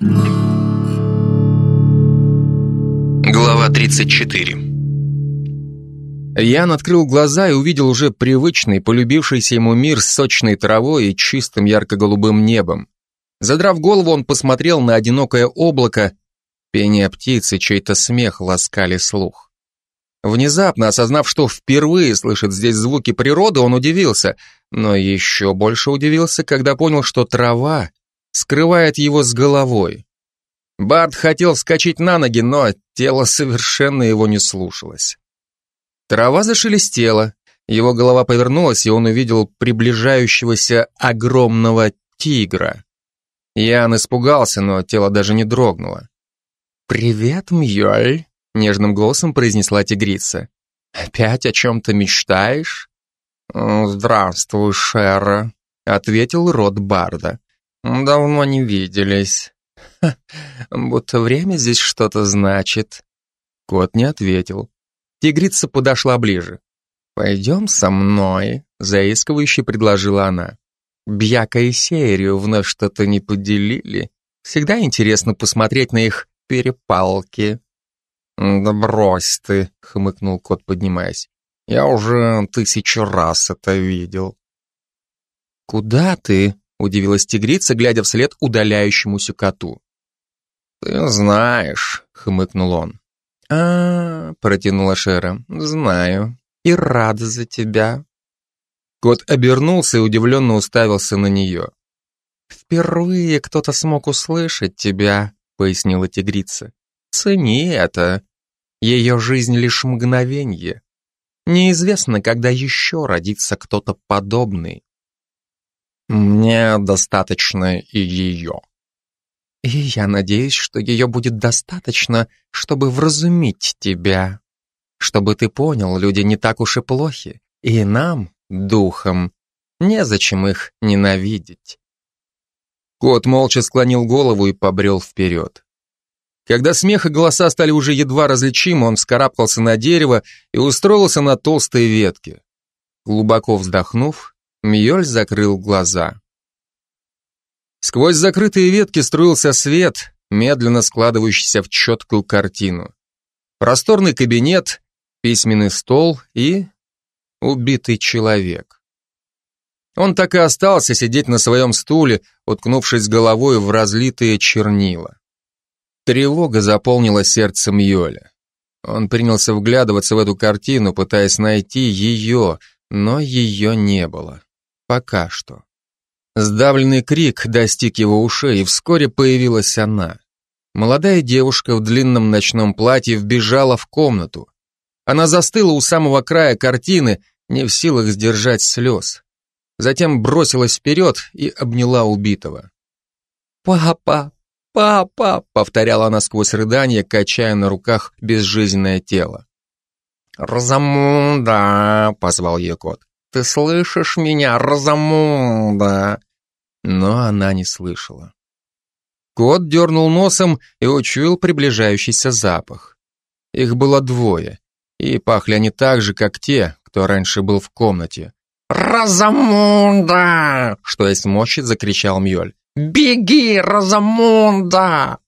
Глава 34 Ян открыл глаза и увидел уже привычный, полюбившийся ему мир с сочной травой и чистым ярко-голубым небом. Задрав голову, он посмотрел на одинокое облако, пение птицы, чей-то смех ласкали слух. Внезапно, осознав, что впервые слышит здесь звуки природы, он удивился, но еще больше удивился, когда понял, что трава скрывает его с головой. Барт хотел вскочить на ноги, но тело совершенно его не слушалось. Трава зашелестела, его голова повернулась, и он увидел приближающегося огромного тигра. Ян испугался, но тело даже не дрогнуло. «Привет, Мьёль», — нежным голосом произнесла тигрица. «Опять о чем-то мечтаешь?» «Здравствуй, Шера», — ответил рот Барда. «Давно не виделись». Ха, будто время здесь что-то значит. Кот не ответил. Тигрица подошла ближе. «Пойдем со мной», — заискивающе предложила она. Бьяка и Серию вновь что-то не поделили. Всегда интересно посмотреть на их перепалки. «Да брось ты», — хмыкнул кот, поднимаясь. «Я уже тысячу раз это видел». «Куда ты?» — удивилась тигрица, глядя вслед удаляющемуся коту. «Ты знаешь», — хмыкнул он. а, -а, -а протянула Шера, — «знаю. И рада за тебя». Кот обернулся и удивленно уставился на нее. «Впервые кто-то смог услышать тебя», — пояснила тигрица. «Цени это. Ее жизнь лишь мгновенье. Неизвестно, когда еще родится кто-то подобный». «Мне достаточно и ее», и я надеюсь, что ее будет достаточно, чтобы вразумить тебя. Чтобы ты понял, люди не так уж и плохи, и нам, духом, незачем их ненавидеть. Кот молча склонил голову и побрел вперед. Когда смех и голоса стали уже едва различимы, он вскарабкался на дерево и устроился на толстой ветке. Глубоко вздохнув, Мьёль закрыл глаза. Сквозь закрытые ветки струился свет, медленно складывающийся в четкую картину. Просторный кабинет, письменный стол и убитый человек. Он так и остался сидеть на своем стуле, уткнувшись головой в разлитые чернила. Тревога заполнила сердце Мьоля. Он принялся вглядываться в эту картину, пытаясь найти ее, но ее не было. Пока что. Сдавленный крик достиг его ушей, и вскоре появилась она. Молодая девушка в длинном ночном платье вбежала в комнату. Она застыла у самого края картины, не в силах сдержать слез. Затем бросилась вперед и обняла убитого. «Папа! Папа!» — повторяла она сквозь рыдание, качая на руках безжизненное тело. «Розамунда!» — позвал ее кот. «Ты слышишь меня, Розамунда?» но она не слышала. Кот дернул носом и учуял приближающийся запах. Их было двое, и пахли они так же, как те, кто раньше был в комнате. «Розамунда!» — что есть мощи, закричал Мьёль. «Беги, Розамунда!»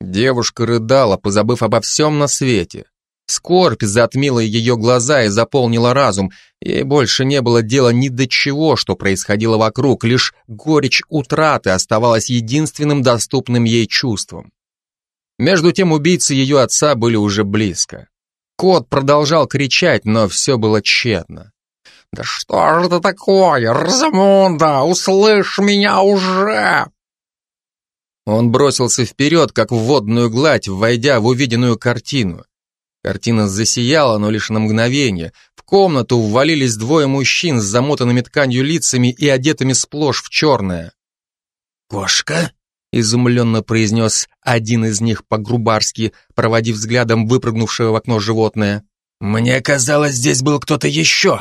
Девушка рыдала, позабыв обо всем на свете. Скорбь затмила ее глаза и заполнила разум. Ей больше не было дела ни до чего, что происходило вокруг, лишь горечь утраты оставалась единственным доступным ей чувством. Между тем убийцы ее отца были уже близко. Кот продолжал кричать, но все было тщетно. «Да что же это такое, Розамунда, услышь меня уже!» Он бросился вперед, как в водную гладь, войдя в увиденную картину. Картина засияла, но лишь на мгновение. В комнату ввалились двое мужчин с замотанными тканью лицами и одетыми сплошь в черное. «Кошка?» — изумленно произнес один из них по-грубарски, проводив взглядом выпрыгнувшее в окно животное. «Мне казалось, здесь был кто-то еще».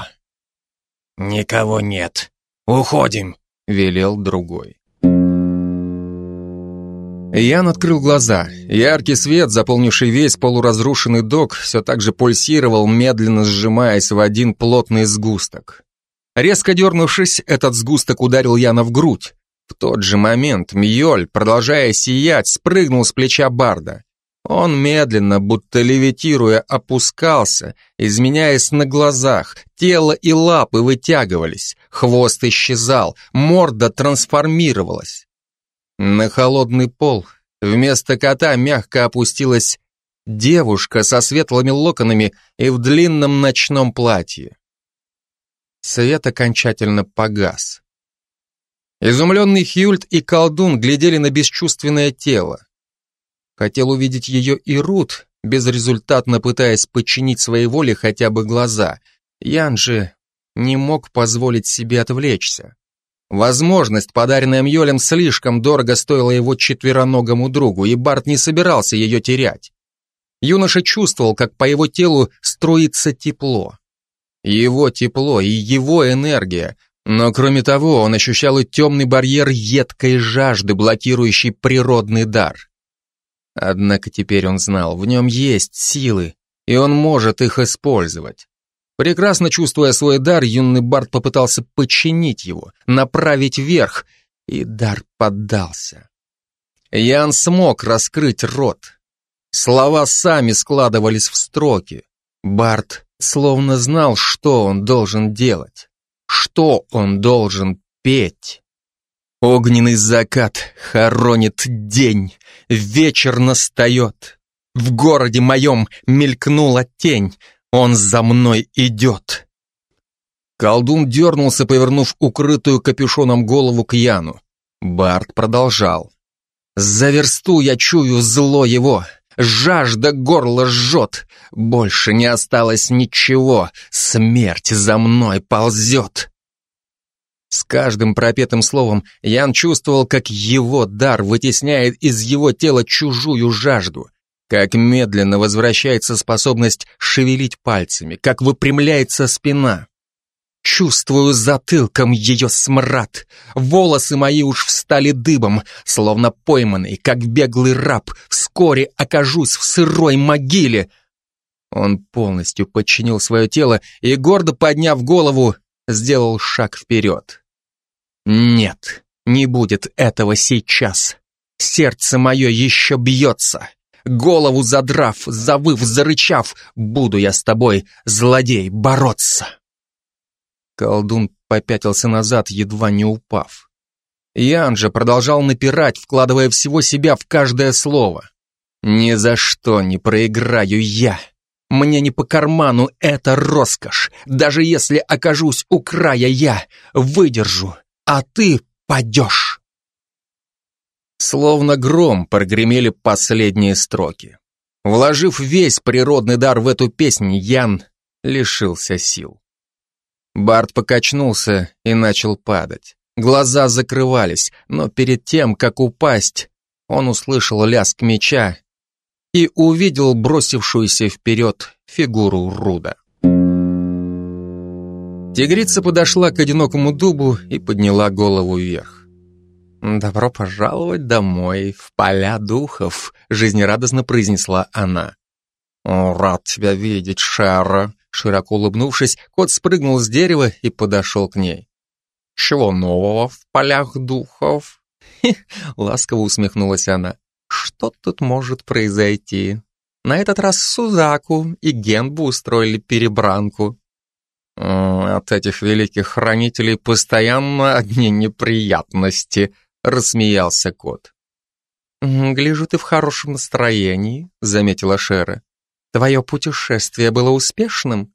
«Никого нет. Уходим», — велел другой. Ян открыл глаза. Яркий свет, заполнивший весь полуразрушенный док, все так же пульсировал, медленно сжимаясь в один плотный сгусток. Резко дернувшись, этот сгусток ударил Яна в грудь. В тот же момент Мьёль, продолжая сиять, спрыгнул с плеча Барда. Он медленно, будто левитируя, опускался, изменяясь на глазах, тело и лапы вытягивались, хвост исчезал, морда трансформировалась. На холодный пол вместо кота мягко опустилась девушка со светлыми локонами и в длинном ночном платье. Свет окончательно погас. Изумленный Хьюльт и колдун глядели на бесчувственное тело. Хотел увидеть ее и Рут, безрезультатно пытаясь подчинить своей воле хотя бы глаза. Ян же не мог позволить себе отвлечься. Возможность, подаренная Мьолем, слишком дорого стоила его четвероногому другу, и Барт не собирался ее терять. Юноша чувствовал, как по его телу струится тепло. Его тепло и его энергия, но кроме того он ощущал и темный барьер едкой жажды, блокирующий природный дар. Однако теперь он знал, в нем есть силы, и он может их использовать. Прекрасно чувствуя свой дар, юный Барт попытался подчинить его, направить вверх, и дар поддался. Ян смог раскрыть рот. Слова сами складывались в строки. Барт словно знал, что он должен делать, что он должен петь. Огненный закат хоронит день, вечер настает. В городе моем мелькнула тень, он за мной идет. Колдун дернулся, повернув укрытую капюшоном голову к Яну. Барт продолжал. «За версту я чую зло его, жажда горло жжет, больше не осталось ничего, смерть за мной ползет». С каждым пропетым словом Ян чувствовал, как его дар вытесняет из его тела чужую жажду, как медленно возвращается способность шевелить пальцами, как выпрямляется спина. Чувствую затылком ее смрад. Волосы мои уж встали дыбом, словно пойманный, как беглый раб. Вскоре окажусь в сырой могиле. Он полностью подчинил свое тело и, гордо подняв голову, сделал шаг вперед. Нет, не будет этого сейчас. Сердце мое еще бьется. Голову задрав, завыв, зарычав, буду я с тобой, злодей, бороться. Колдун попятился назад, едва не упав. Ян же продолжал напирать, вкладывая всего себя в каждое слово. «Ни за что не проиграю я. Мне не по карману эта роскошь. Даже если окажусь у края я, выдержу, а ты падешь. Словно гром прогремели последние строки. Вложив весь природный дар в эту песнь, Ян лишился сил. Барт покачнулся и начал падать. Глаза закрывались, но перед тем, как упасть, он услышал лязг меча и увидел бросившуюся вперед фигуру Руда. Тигрица подошла к одинокому дубу и подняла голову вверх. «Добро пожаловать домой, в поля духов», — жизнерадостно произнесла она. «Рад тебя видеть, Шара», — широко улыбнувшись, кот спрыгнул с дерева и подошел к ней. «Чего нового в полях духов?» ласково усмехнулась она. «Что тут может произойти? На этот раз Сузаку и Генбу устроили перебранку. «От этих великих хранителей постоянно одни неприятности», — рассмеялся кот. «Гляжу, ты в хорошем настроении», — заметила Шера. «Твое путешествие было успешным?»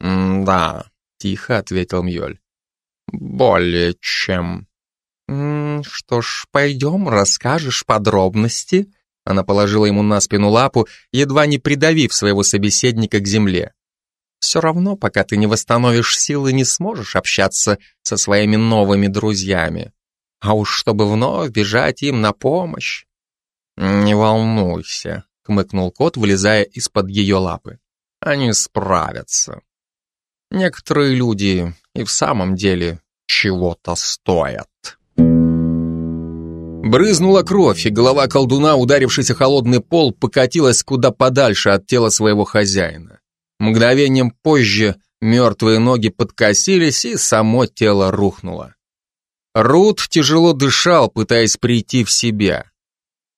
«Да», — тихо ответил Мьёль. «Более чем». «Что ж, пойдем, расскажешь подробности?» Она положила ему на спину лапу, едва не придавив своего собеседника к земле. Все равно, пока ты не восстановишь силы, не сможешь общаться со своими новыми друзьями. А уж чтобы вновь бежать им на помощь. Не волнуйся, хмыкнул кот, вылезая из-под ее лапы. Они справятся. Некоторые люди и в самом деле чего-то стоят. Брызнула кровь, и голова колдуна, ударившись о холодный пол, покатилась куда подальше от тела своего хозяина. Мгновением позже мертвые ноги подкосились, и само тело рухнуло. Рут тяжело дышал, пытаясь прийти в себя.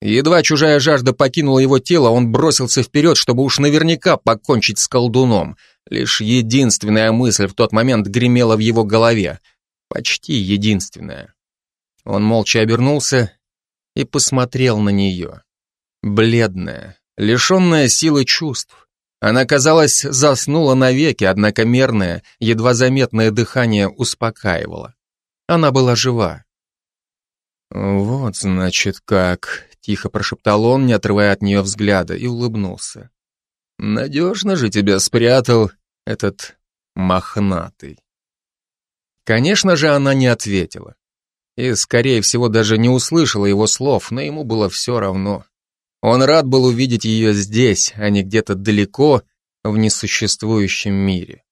Едва чужая жажда покинула его тело, он бросился вперед, чтобы уж наверняка покончить с колдуном. Лишь единственная мысль в тот момент гремела в его голове. Почти единственная. Он молча обернулся и посмотрел на нее. Бледная, лишенная силы чувств. Она, казалось, заснула навеки, однако мерное, едва заметное дыхание успокаивало. Она была жива. «Вот, значит, как», — тихо прошептал он, не отрывая от нее взгляда, и улыбнулся. «Надежно же тебя спрятал этот мохнатый». Конечно же, она не ответила. И, скорее всего, даже не услышала его слов, но ему было все равно. Он рад был увидеть ее здесь, а не где-то далеко в несуществующем мире.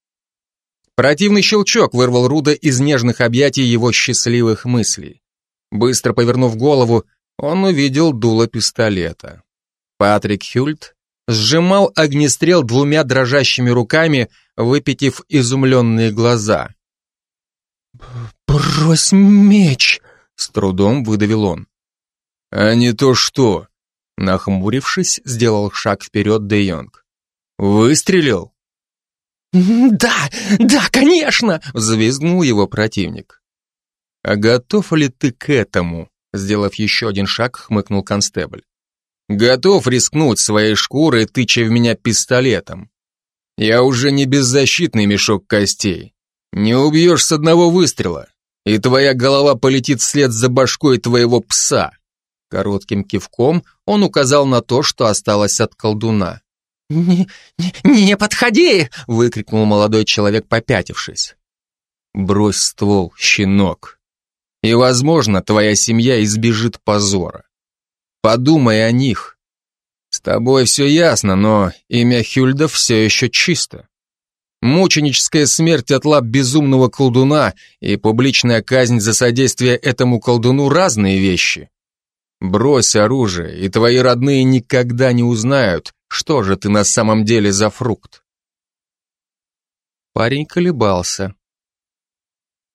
Противный щелчок вырвал Руда из нежных объятий его счастливых мыслей. Быстро повернув голову, он увидел дуло пистолета. Патрик Хюльт сжимал огнестрел двумя дрожащими руками, выпитив изумленные глаза. «Брось меч!» — с трудом выдавил он. «А не то что!» Нахмурившись, сделал шаг вперед Де Йонг. «Выстрелил?» «Да, да, конечно!» — взвизгнул его противник. «А готов ли ты к этому?» Сделав еще один шаг, хмыкнул констебль. «Готов рискнуть своей шкурой, тыча в меня пистолетом. Я уже не беззащитный мешок костей. Не убьешь с одного выстрела, и твоя голова полетит вслед за башкой твоего пса». Коротким кивком он указал на то, что осталось от колдуна. «Не, не, не подходи!» — выкрикнул молодой человек, попятившись. «Брось ствол, щенок, и, возможно, твоя семья избежит позора. Подумай о них. С тобой все ясно, но имя Хюльдов все еще чисто. Мученическая смерть от лап безумного колдуна и публичная казнь за содействие этому колдуну разные вещи. Брось оружие, и твои родные никогда не узнают, что же ты на самом деле за фрукт. Парень колебался.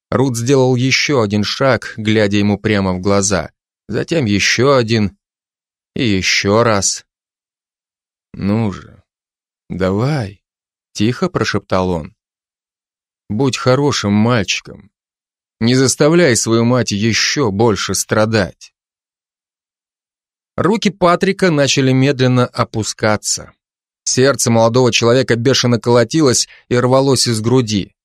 Рут сделал еще один шаг, глядя ему прямо в глаза, затем еще один и еще раз. «Ну же, давай», — тихо прошептал он. «Будь хорошим мальчиком. Не заставляй свою мать еще больше страдать». Руки Патрика начали медленно опускаться. Сердце молодого человека бешено колотилось и рвалось из груди.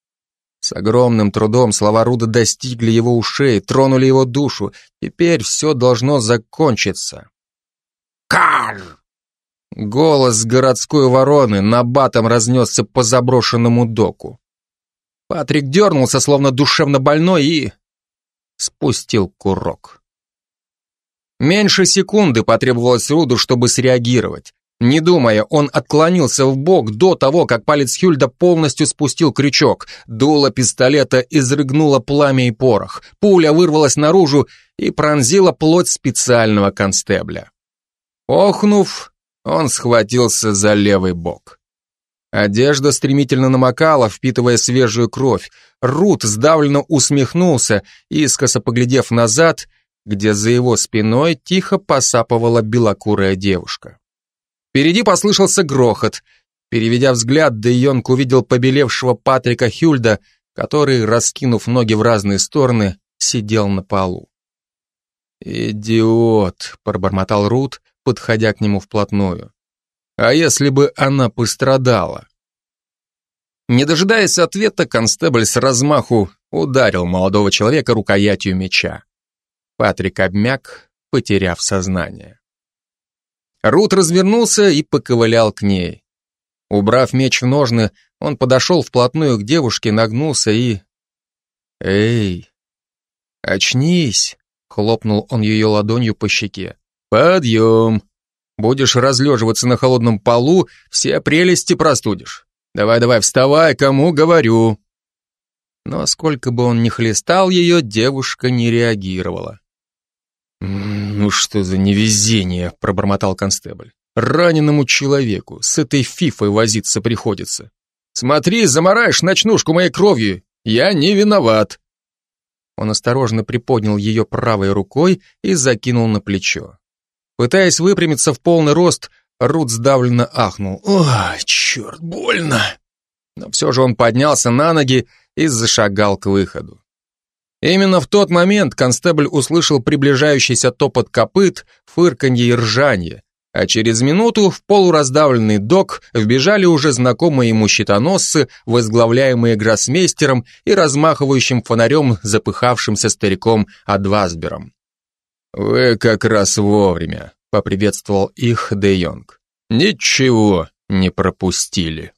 С огромным трудом слова Руда достигли его ушей, тронули его душу. Теперь все должно закончиться. «Кар!» Голос городской вороны набатом разнесся по заброшенному доку. Патрик дернулся, словно душевно больной, и... спустил курок. Меньше секунды потребовалось Руду, чтобы среагировать. Не думая, он отклонился в бок до того, как палец Хюльда полностью спустил крючок. Дуло пистолета изрыгнуло пламя и порох. Пуля вырвалась наружу и пронзила плоть специального констебля. Охнув, он схватился за левый бок. Одежда стремительно намокала, впитывая свежую кровь. Рут сдавленно усмехнулся, искоса поглядев назад, где за его спиной тихо посапывала белокурая девушка. Впереди послышался грохот. Переведя взгляд, Де Йонг увидел побелевшего Патрика Хюльда, который, раскинув ноги в разные стороны, сидел на полу. «Идиот», — пробормотал Рут, подходя к нему вплотную. «А если бы она пострадала?» Не дожидаясь ответа, констебль с размаху ударил молодого человека рукоятью меча. Патрик обмяк, потеряв сознание. Рут развернулся и поковылял к ней. Убрав меч в ножны, он подошел вплотную к девушке, нагнулся и... «Эй, очнись!» — хлопнул он ее ладонью по щеке. «Подъем! Будешь разлеживаться на холодном полу, все прелести простудишь. Давай-давай, вставай, кому говорю!» Но сколько бы он ни хлестал ее, девушка не реагировала. «Ну что за невезение», — пробормотал констебль. «Раненому человеку с этой фифой возиться приходится. Смотри, замараешь ночнушку моей кровью, я не виноват». Он осторожно приподнял ее правой рукой и закинул на плечо. Пытаясь выпрямиться в полный рост, Рут сдавленно ахнул. «Ой, черт, больно!» Но все же он поднялся на ноги и зашагал к выходу. Именно в тот момент констебль услышал приближающийся топот копыт, фырканье и ржанье, а через минуту в полураздавленный док вбежали уже знакомые ему щитоносцы, возглавляемые гроссмейстером и размахивающим фонарем запыхавшимся стариком Адвасбером. «Вы как раз вовремя», — поприветствовал их Де Йонг. «Ничего не пропустили».